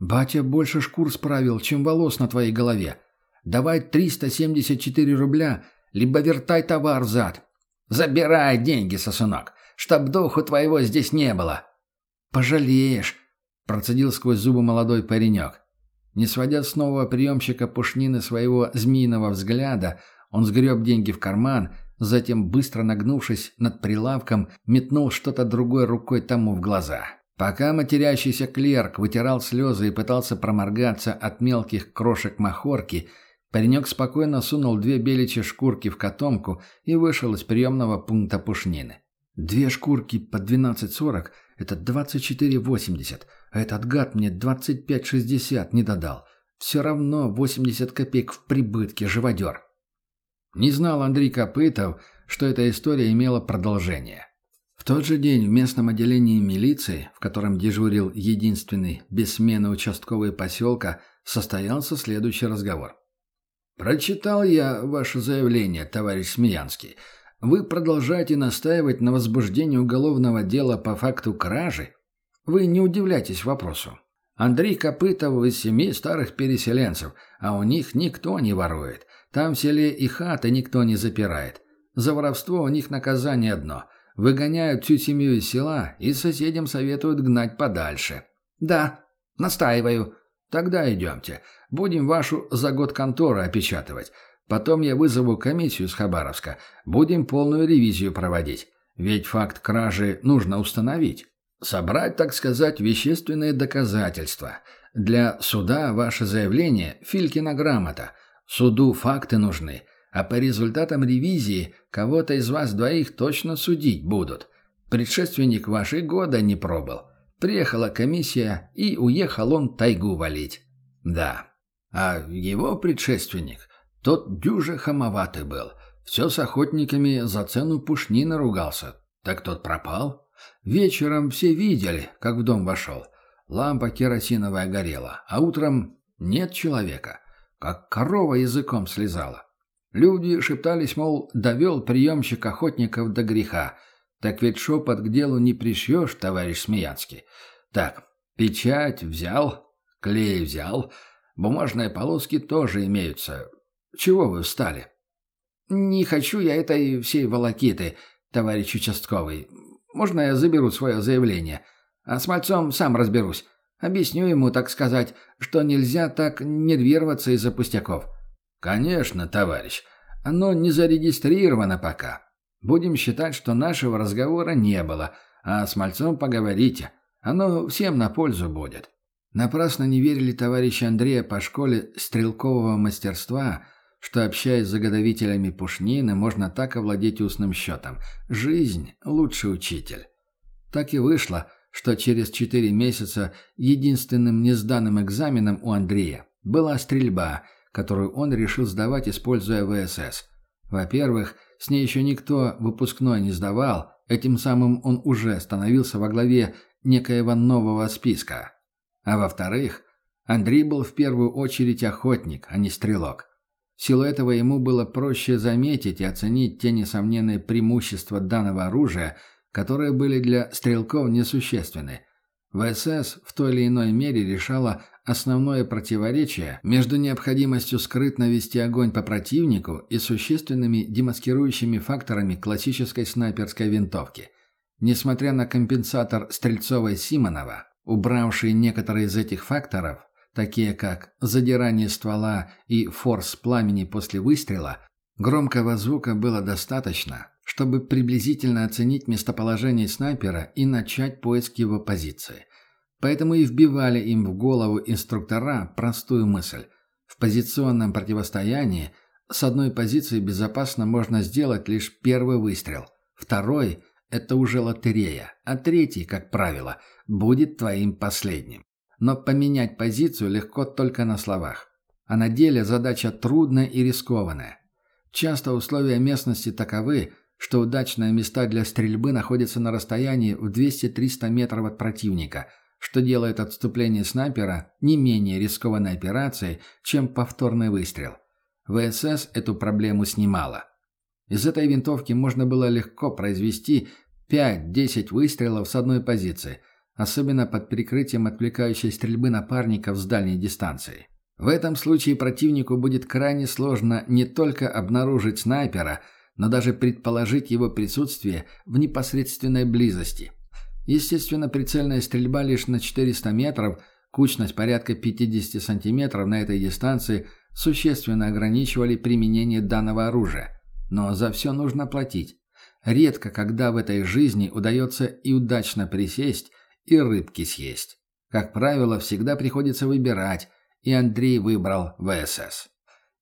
«Батя больше шкур справил, чем волос на твоей голове. Давай 374 рубля, либо вертай товар взад. Забирай деньги, сосунок, чтоб духу твоего здесь не было». «Пожалеешь», — процедил сквозь зубы молодой паренек. Не сводя с нового приемщика пушнины своего змеиного взгляда, он сгреб деньги в карман, затем, быстро нагнувшись над прилавком, метнул что-то другой рукой тому в глаза. Пока матерящийся клерк вытирал слезы и пытался проморгаться от мелких крошек махорки, паренек спокойно сунул две беличьи шкурки в котомку и вышел из приемного пункта пушнины. «Две шкурки по 12,40 — это 24,80, а этот гад мне 25,60 не додал. Все равно 80 копеек в прибытке, живодер». Не знал Андрей Копытов, что эта история имела продолжение. В тот же день в местном отделении милиции, в котором дежурил единственный без участковый поселка, состоялся следующий разговор. «Прочитал я ваше заявление, товарищ Смеянский. Вы продолжаете настаивать на возбуждении уголовного дела по факту кражи? Вы не удивляйтесь вопросу. Андрей Копытов из семьи старых переселенцев, а у них никто не ворует. Там в селе и хаты никто не запирает. За воровство у них наказание одно. Выгоняют всю семью из села и соседям советуют гнать подальше. Да, настаиваю. Тогда идемте. Будем вашу за год контору опечатывать. Потом я вызову комиссию с Хабаровска. Будем полную ревизию проводить. Ведь факт кражи нужно установить. Собрать, так сказать, вещественные доказательства. Для суда ваше заявление – Филькина грамота – Суду факты нужны, а по результатам ревизии кого-то из вас двоих точно судить будут. Предшественник вашей года не пробыл. Приехала комиссия, и уехал он тайгу валить. Да. А его предшественник, тот дюже хамоватый был. Все с охотниками за цену пушни наругался. Так тот пропал. Вечером все видели, как в дом вошел. Лампа керосиновая горела, а утром нет человека. Как корова языком слезала. Люди шептались, мол, довел приемщик охотников до греха. Так ведь шепот к делу не пришьешь, товарищ Смеянский. Так, печать взял, клей взял, бумажные полоски тоже имеются. Чего вы встали? Не хочу я этой всей волокиты, товарищ участковый. Можно я заберу свое заявление? А с мальцом сам разберусь. Объясню ему, так сказать, что нельзя так нервироваться из-за пустяков. Конечно, товарищ. Оно не зарегистрировано пока. Будем считать, что нашего разговора не было, а с мальцом поговорите. Оно всем на пользу будет. Напрасно не верили товарищи Андрея по школе стрелкового мастерства, что, общаясь с заготовителями пушнины, можно так овладеть устным счетом. Жизнь – лучший учитель. Так и вышло, что через четыре месяца единственным несданным экзаменом у Андрея была стрельба, которую он решил сдавать, используя ВСС. Во-первых, с ней еще никто выпускной не сдавал, этим самым он уже становился во главе некоего нового списка. А во-вторых, Андрей был в первую очередь охотник, а не стрелок. В силу этого ему было проще заметить и оценить те несомненные преимущества данного оружия, которые были для стрелков несущественны. ВСС в той или иной мере решала основное противоречие между необходимостью скрытно вести огонь по противнику и существенными демаскирующими факторами классической снайперской винтовки. Несмотря на компенсатор Стрельцова-Симонова, убравший некоторые из этих факторов, такие как задирание ствола и форс пламени после выстрела, громкого звука было достаточно, чтобы приблизительно оценить местоположение снайпера и начать поиск его позиции. Поэтому и вбивали им в голову инструктора простую мысль. В позиционном противостоянии с одной позиции безопасно можно сделать лишь первый выстрел. Второй – это уже лотерея, а третий, как правило, будет твоим последним. Но поменять позицию легко только на словах. А на деле задача трудная и рискованная. Часто условия местности таковы, что удачные места для стрельбы находятся на расстоянии в 200-300 метров от противника, что делает отступление снайпера не менее рискованной операцией, чем повторный выстрел. ВСС эту проблему снимала. Из этой винтовки можно было легко произвести 5-10 выстрелов с одной позиции, особенно под прикрытием отвлекающей стрельбы напарников с дальней дистанции. В этом случае противнику будет крайне сложно не только обнаружить снайпера, но даже предположить его присутствие в непосредственной близости. Естественно, прицельная стрельба лишь на 400 метров, кучность порядка 50 сантиметров на этой дистанции существенно ограничивали применение данного оружия. Но за все нужно платить. Редко, когда в этой жизни удается и удачно присесть, и рыбки съесть. Как правило, всегда приходится выбирать, и Андрей выбрал ВСС.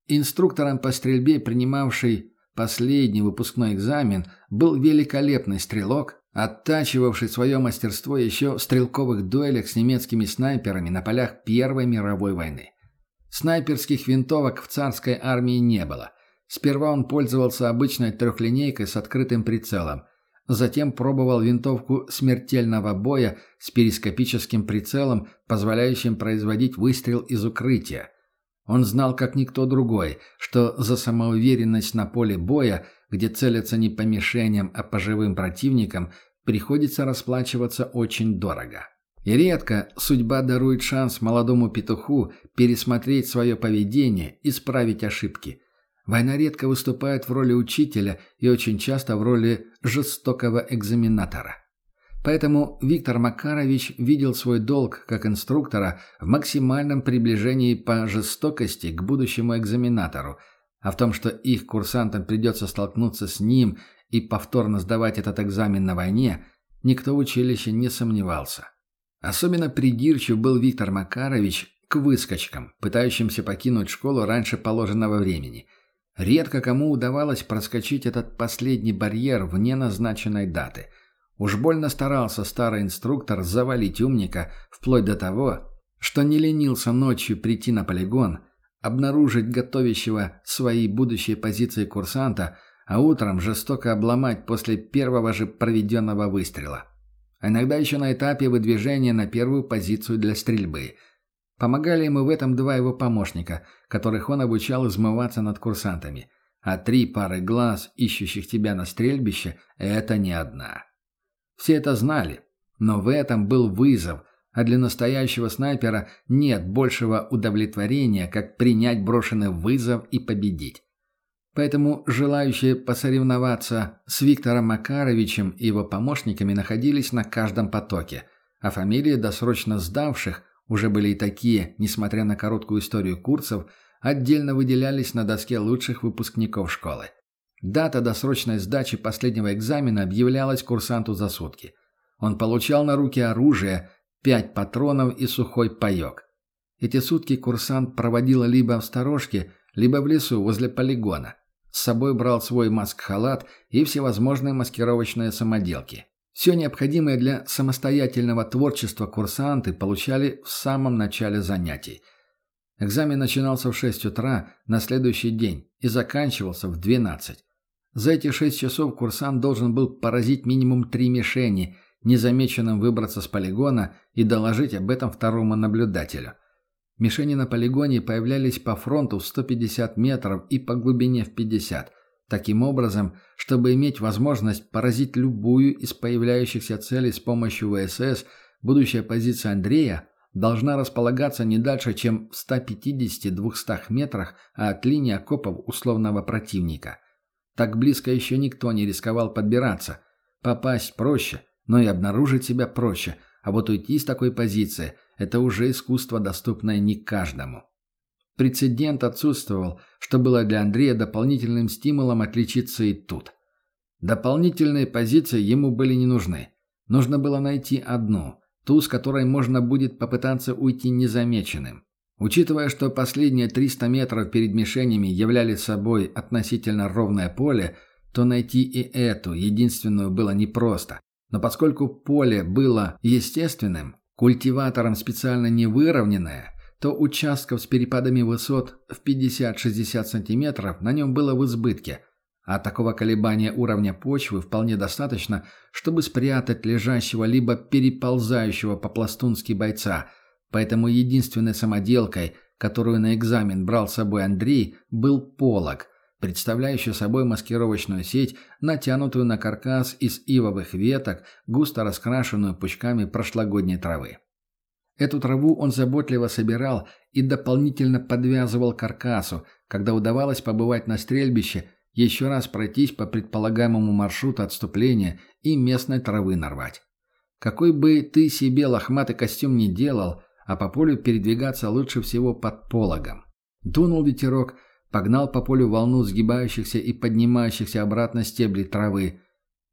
Инструктором по стрельбе, принимавший последний выпускной экзамен, был великолепный стрелок, оттачивавший свое мастерство еще в стрелковых дуэлях с немецкими снайперами на полях Первой мировой войны. Снайперских винтовок в царской армии не было. Сперва он пользовался обычной трехлинейкой с открытым прицелом – Затем пробовал винтовку смертельного боя с перископическим прицелом, позволяющим производить выстрел из укрытия. Он знал, как никто другой, что за самоуверенность на поле боя, где целятся не по мишеням, а по живым противникам, приходится расплачиваться очень дорого. И редко судьба дарует шанс молодому петуху пересмотреть свое поведение, исправить ошибки – Война редко выступает в роли учителя и очень часто в роли жестокого экзаменатора. Поэтому Виктор Макарович видел свой долг как инструктора в максимальном приближении по жестокости к будущему экзаменатору, а в том, что их курсантам придется столкнуться с ним и повторно сдавать этот экзамен на войне, никто в училище не сомневался. Особенно придирчив был Виктор Макарович к выскочкам, пытающимся покинуть школу раньше положенного времени – Редко кому удавалось проскочить этот последний барьер вне назначенной даты. Уж больно старался старый инструктор завалить умника, вплоть до того, что не ленился ночью прийти на полигон, обнаружить готовящего свои будущие позиции курсанта, а утром жестоко обломать после первого же проведенного выстрела. А иногда еще на этапе выдвижения на первую позицию для стрельбы. Помогали ему в этом два его помощника, которых он обучал измываться над курсантами. А три пары глаз, ищущих тебя на стрельбище, это не одна. Все это знали, но в этом был вызов, а для настоящего снайпера нет большего удовлетворения, как принять брошенный вызов и победить. Поэтому желающие посоревноваться с Виктором Макаровичем и его помощниками находились на каждом потоке, а фамилии досрочно сдавших, уже были и такие, несмотря на короткую историю курсов, отдельно выделялись на доске лучших выпускников школы. Дата досрочной сдачи последнего экзамена объявлялась курсанту за сутки. Он получал на руки оружие, пять патронов и сухой паек. Эти сутки курсант проводил либо в сторожке, либо в лесу возле полигона. С собой брал свой маск-халат и всевозможные маскировочные самоделки. Все необходимое для самостоятельного творчества курсанты получали в самом начале занятий. Экзамен начинался в 6 утра на следующий день и заканчивался в 12. За эти 6 часов курсант должен был поразить минимум три мишени, незамеченным выбраться с полигона и доложить об этом второму наблюдателю – Мишени на полигоне появлялись по фронту в 150 метров и по глубине в 50. Таким образом, чтобы иметь возможность поразить любую из появляющихся целей с помощью ВСС, будущая позиция Андрея должна располагаться не дальше, чем в 150-200 метрах от линии окопов условного противника. Так близко еще никто не рисковал подбираться. Попасть проще, но и обнаружить себя проще, а вот уйти с такой позиции – это уже искусство, доступное не каждому. Прецедент отсутствовал, что было для Андрея дополнительным стимулом отличиться и тут. Дополнительные позиции ему были не нужны. Нужно было найти одну, ту, с которой можно будет попытаться уйти незамеченным. Учитывая, что последние 300 метров перед мишенями являли собой относительно ровное поле, то найти и эту, единственную, было непросто. Но поскольку поле было естественным, культиватором специально не выровненное, то участков с перепадами высот в 50-60 см на нем было в избытке, а такого колебания уровня почвы вполне достаточно, чтобы спрятать лежащего либо переползающего по-пластунски бойца, поэтому единственной самоделкой, которую на экзамен брал с собой Андрей, был полог – представляющую собой маскировочную сеть, натянутую на каркас из ивовых веток, густо раскрашенную пучками прошлогодней травы. Эту траву он заботливо собирал и дополнительно подвязывал каркасу, когда удавалось побывать на стрельбище, еще раз пройтись по предполагаемому маршруту отступления и местной травы нарвать. Какой бы ты себе лохматый костюм не делал, а по полю передвигаться лучше всего под пологом. Дунул ветерок, Погнал по полю волну сгибающихся и поднимающихся обратно стеблей травы.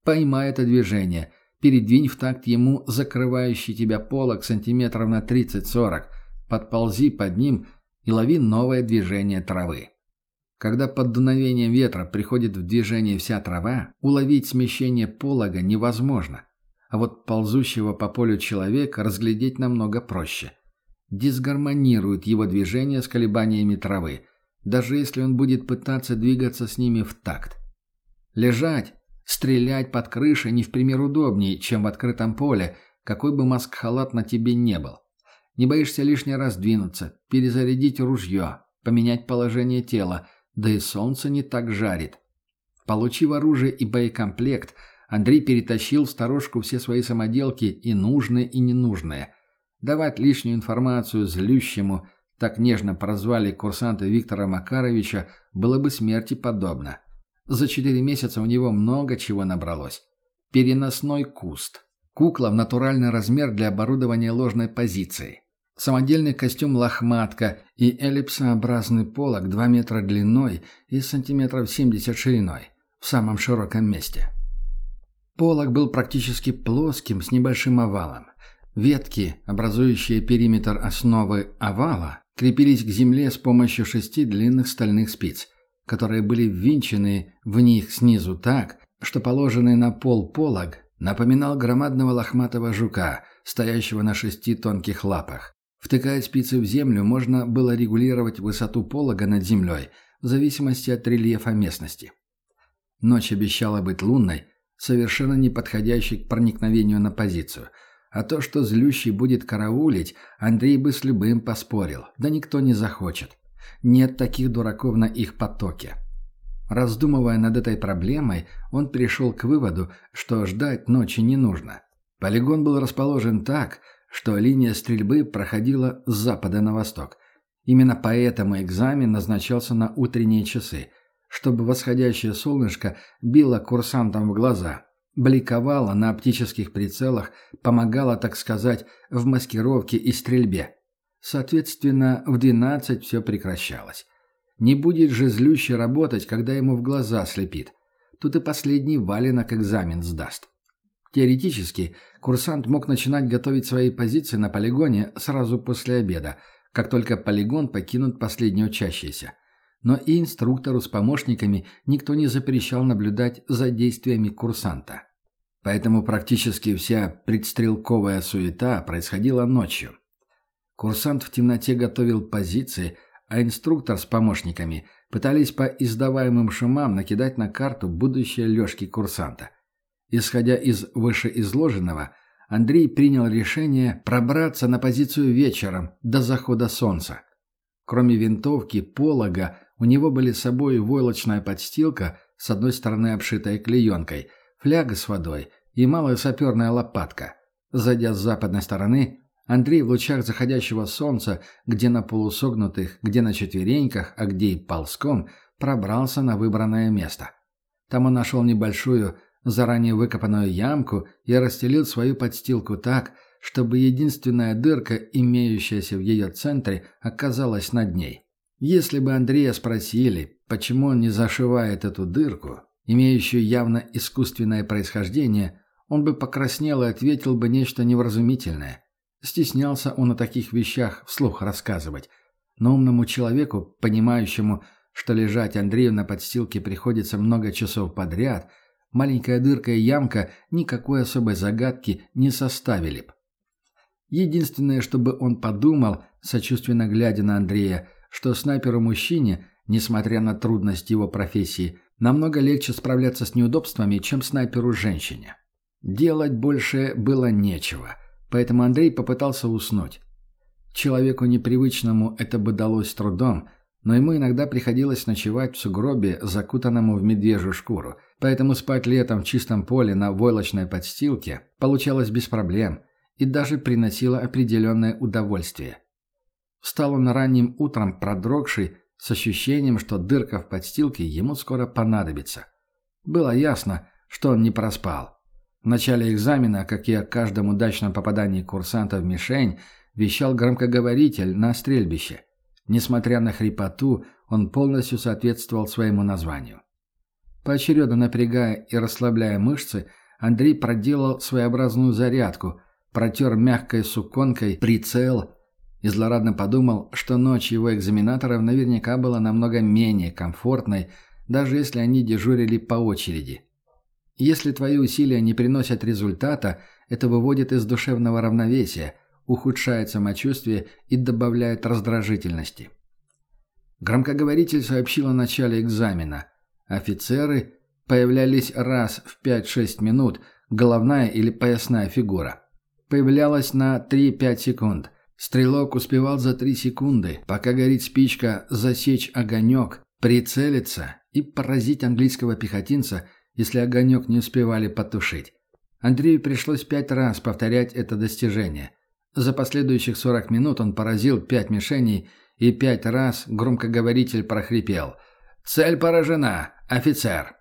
Поймай это движение. Передвинь в такт ему закрывающий тебя полок сантиметров на 30-40. Подползи под ним и лови новое движение травы. Когда под дуновением ветра приходит в движение вся трава, уловить смещение полога невозможно. А вот ползущего по полю человека разглядеть намного проще. Дисгармонирует его движение с колебаниями травы – даже если он будет пытаться двигаться с ними в такт. Лежать, стрелять под крышей не в пример удобнее, чем в открытом поле, какой бы маск-халат на тебе не был. Не боишься лишний раз двинуться, перезарядить ружье, поменять положение тела, да и солнце не так жарит. Получив оружие и боекомплект, Андрей перетащил в сторожку все свои самоделки и нужные, и ненужные. Давать лишнюю информацию злющему – так нежно прозвали курсанты Виктора Макаровича, было бы смерти подобно. За четыре месяца у него много чего набралось. Переносной куст. Кукла в натуральный размер для оборудования ложной позиции. Самодельный костюм лохматка и эллипсообразный полог 2 метра длиной и сантиметров 70 шириной в самом широком месте. Полог был практически плоским с небольшим овалом. Ветки, образующие периметр основы овала, крепились к земле с помощью шести длинных стальных спиц, которые были ввинчены в них снизу так, что положенный на пол полог напоминал громадного лохматого жука, стоящего на шести тонких лапах. Втыкая спицы в землю, можно было регулировать высоту полога над землей в зависимости от рельефа местности. Ночь обещала быть лунной, совершенно не подходящей к проникновению на позицию. А то, что злющий будет караулить, Андрей бы с любым поспорил. Да никто не захочет. Нет таких дураков на их потоке. Раздумывая над этой проблемой, он пришел к выводу, что ждать ночи не нужно. Полигон был расположен так, что линия стрельбы проходила с запада на восток. Именно поэтому экзамен назначался на утренние часы, чтобы восходящее солнышко било курсантам в глаза, бликовало на оптических прицелах, помогало, так сказать, в маскировке и стрельбе. Соответственно, в 12 все прекращалось. Не будет же злюще работать, когда ему в глаза слепит. Тут и последний валенок экзамен сдаст. Теоретически, курсант мог начинать готовить свои позиции на полигоне сразу после обеда, как только полигон покинут последние учащиеся. Но и инструктору с помощниками никто не запрещал наблюдать за действиями курсанта. Поэтому практически вся предстрелковая суета происходила ночью. Курсант в темноте готовил позиции, а инструктор с помощниками пытались по издаваемым шумам накидать на карту будущее Лёшки курсанта – Исходя из вышеизложенного, Андрей принял решение пробраться на позицию вечером, до захода солнца. Кроме винтовки, полога, у него были с собой войлочная подстилка, с одной стороны обшитая клеенкой, фляга с водой и малая саперная лопатка. Зайдя с западной стороны, Андрей в лучах заходящего солнца, где на полусогнутых, где на четвереньках, а где и ползком, пробрался на выбранное место. Там он нашел небольшую, заранее выкопанную ямку и расстелил свою подстилку так, чтобы единственная дырка, имеющаяся в ее центре, оказалась над ней. Если бы Андрея спросили, почему он не зашивает эту дырку, имеющую явно искусственное происхождение, он бы покраснел и ответил бы нечто невразумительное. Стеснялся он о таких вещах вслух рассказывать. Но умному человеку, понимающему, что лежать Андрею на подстилке приходится много часов подряд – маленькая дырка и ямка никакой особой загадки не составили б. Единственное, чтобы он подумал, сочувственно глядя на Андрея, что снайперу-мужчине, несмотря на трудность его профессии, намного легче справляться с неудобствами, чем снайперу-женщине. Делать больше было нечего, поэтому Андрей попытался уснуть. Человеку непривычному это бы далось трудом – но ему иногда приходилось ночевать в сугробе, закутанному в медвежью шкуру, поэтому спать летом в чистом поле на войлочной подстилке получалось без проблем и даже приносило определенное удовольствие. Встал он ранним утром продрогший, с ощущением, что дырка в подстилке ему скоро понадобится. Было ясно, что он не проспал. В начале экзамена, как и о каждом удачном попадании курсанта в мишень, вещал громкоговоритель на стрельбище – Несмотря на хрипоту, он полностью соответствовал своему названию. Поочередно напрягая и расслабляя мышцы, Андрей проделал своеобразную зарядку, протер мягкой суконкой прицел и злорадно подумал, что ночь его экзаменаторов наверняка была намного менее комфортной, даже если они дежурили по очереди. Если твои усилия не приносят результата, это выводит из душевного равновесия – ухудшает самочувствие и добавляет раздражительности. Громкоговоритель сообщил о начале экзамена. Офицеры появлялись раз в 5-6 минут, головная или поясная фигура. Появлялась на 3-5 секунд. Стрелок успевал за 3 секунды, пока горит спичка, засечь огонек, прицелиться и поразить английского пехотинца, если огонек не успевали потушить. Андрею пришлось пять раз повторять это достижение – за последующих 40 минут он поразил пять мишеней, и пять раз громкоговоритель прохрипел. «Цель поражена! Офицер!»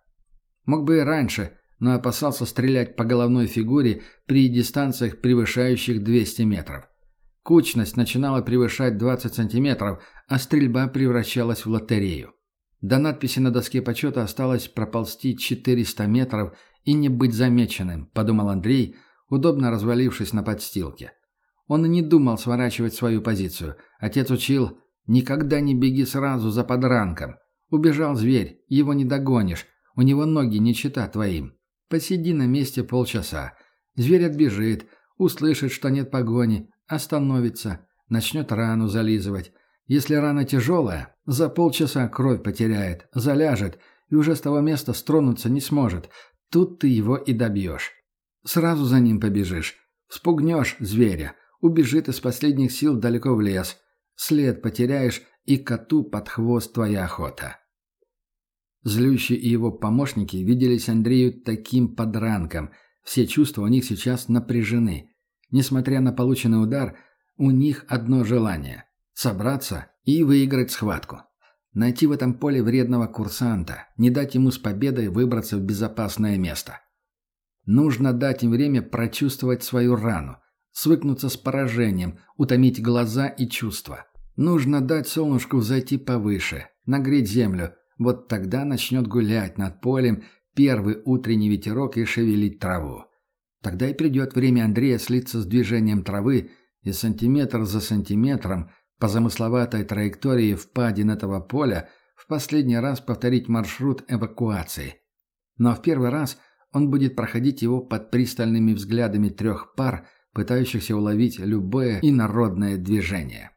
Мог бы и раньше, но опасался стрелять по головной фигуре при дистанциях, превышающих 200 метров. Кучность начинала превышать 20 сантиметров, а стрельба превращалась в лотерею. До надписи на доске почета осталось проползти 400 метров и не быть замеченным, подумал Андрей, удобно развалившись на подстилке. Он и не думал сворачивать свою позицию. Отец учил «никогда не беги сразу за подранком». Убежал зверь, его не догонишь, у него ноги не чита твоим. Посиди на месте полчаса. Зверь отбежит, услышит, что нет погони, остановится, начнет рану зализывать. Если рана тяжелая, за полчаса кровь потеряет, заляжет, и уже с того места стронуться не сможет. Тут ты его и добьешь. Сразу за ним побежишь. Спугнешь зверя. Убежит из последних сил далеко в лес. След потеряешь, и коту под хвост твоя охота. Злющий и его помощники виделись Андрею таким подранком. Все чувства у них сейчас напряжены. Несмотря на полученный удар, у них одно желание – собраться и выиграть схватку. Найти в этом поле вредного курсанта, не дать ему с победой выбраться в безопасное место. Нужно дать им время прочувствовать свою рану, свыкнуться с поражением, утомить глаза и чувства. Нужно дать солнышку взойти повыше, нагреть землю. Вот тогда начнет гулять над полем первый утренний ветерок и шевелить траву. Тогда и придет время Андрея слиться с движением травы и сантиметр за сантиметром по замысловатой траектории впадин этого поля в последний раз повторить маршрут эвакуации. Но в первый раз он будет проходить его под пристальными взглядами трех пар, пытающихся уловить любое инородное движение.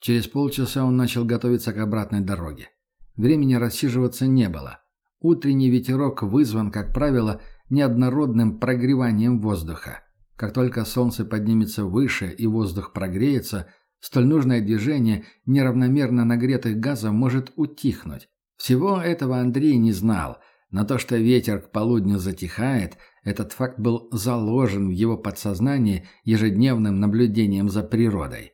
Через полчаса он начал готовиться к обратной дороге. Времени рассиживаться не было. Утренний ветерок вызван, как правило, неоднородным прогреванием воздуха. Как только солнце поднимется выше и воздух прогреется, столь нужное движение неравномерно нагретых газов может утихнуть. Всего этого Андрей не знал, но то, что ветер к полудню затихает, этот факт был заложен в его подсознании ежедневным наблюдением за природой.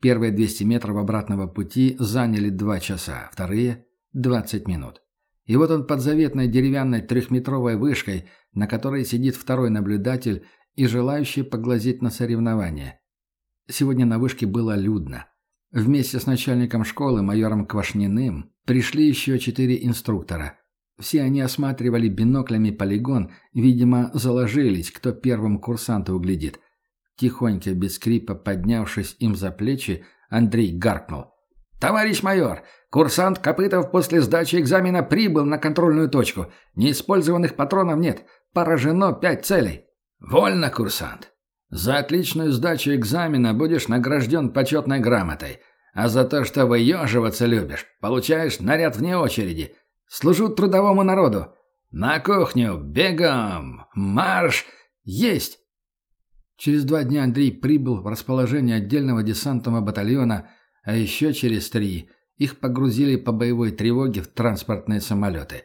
Первые 200 метров обратного пути заняли 2 часа, вторые – 20 минут. И вот он под заветной деревянной трехметровой вышкой, на которой сидит второй наблюдатель и желающий поглазеть на соревнования. Сегодня на вышке было людно. Вместе с начальником школы, майором Квашниным, пришли еще четыре инструктора. Все они осматривали биноклями полигон, видимо, заложились, кто первым курсанта углядит – Тихонько, без скрипа, поднявшись им за плечи, Андрей гаркнул. «Товарищ майор, курсант Копытов после сдачи экзамена прибыл на контрольную точку. Неиспользованных патронов нет. Поражено пять целей». «Вольно, курсант. За отличную сдачу экзамена будешь награжден почетной грамотой. А за то, что выеживаться любишь, получаешь наряд вне очереди. Служу трудовому народу. На кухню, бегом, марш, есть!» Через два дня Андрей прибыл в расположение отдельного десантного батальона, а еще через три их погрузили по боевой тревоге в транспортные самолеты.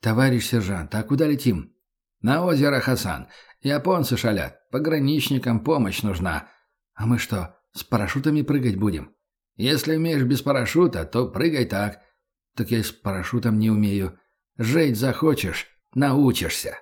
«Товарищ сержант, а куда летим?» «На озеро Хасан. Японцы шалят. Пограничникам помощь нужна. А мы что, с парашютами прыгать будем?» «Если умеешь без парашюта, то прыгай так». «Так я с парашютом не умею. Жить захочешь – научишься».